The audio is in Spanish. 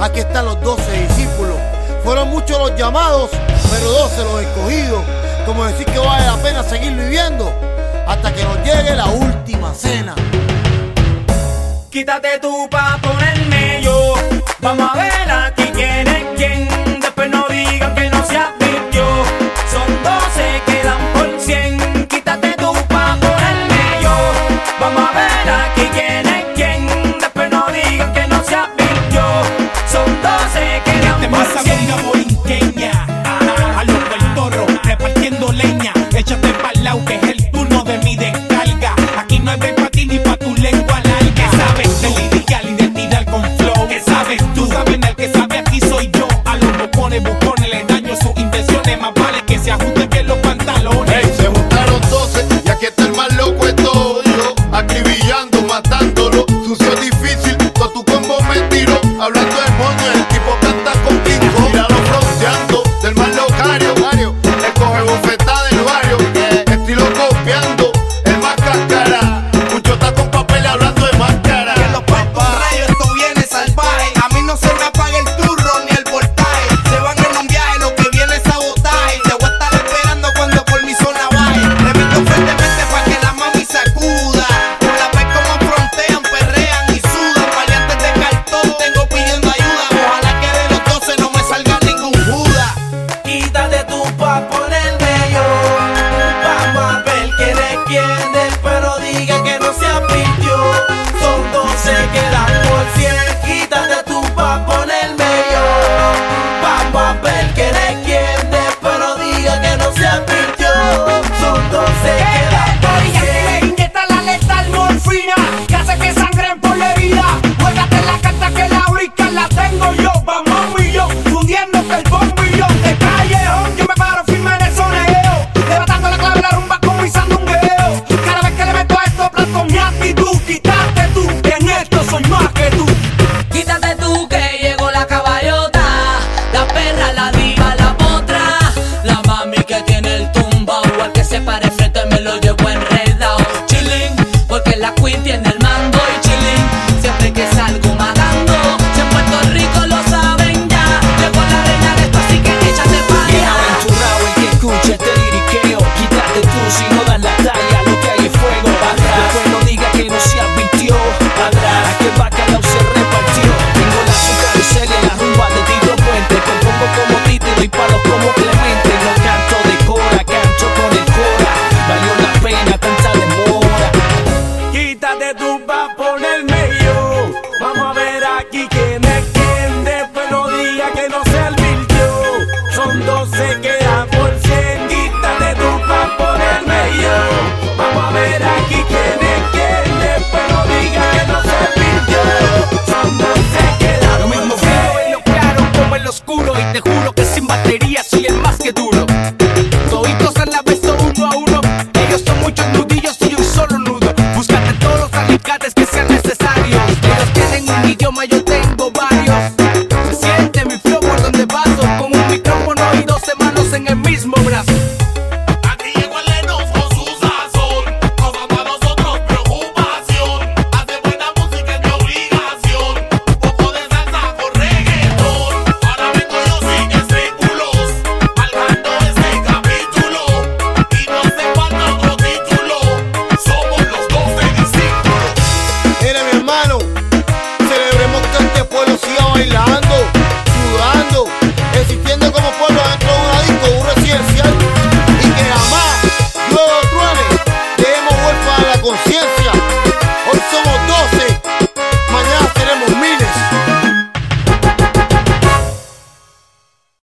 aquí están los doce discípulos. Fueron muchos los llamados, pero doce los escogidos. Como decir que vale la pena seguir viviendo hasta que nos llegue la última cena. Quítate tú pa' ponerme yo. Vamos a ver aquí quién es quién. Después no digan los bocones, Después no diga que no se advirtió. Son 12, quedan por 100. Quítate tú pa' ponerme yo. Vamos a ver es quién. Después no diga que no se advirtió. Son 12, quedan por 100. Inyecta la letal morfina que hace que sangren por la herida. Juégate la carta que la brinca la tengo yo. Vamos millón, fundiendo el bombillón de callejón. mundo se queda por cien. Quítate tú pa' ponerme yo. Vamos a ver aquí quién es quién. Después no diga que no se pintió. Cuando se queda Lo mismo veo en lo claro como en lo oscuro. Y te juro que sin batería soy el más que duro. Toditos a la vez, uno a uno. Ellos son muchos nudillos, soy un solo nudo. Búscate todos los alicates que sean necesarios. Ellos tienen un idioma, yo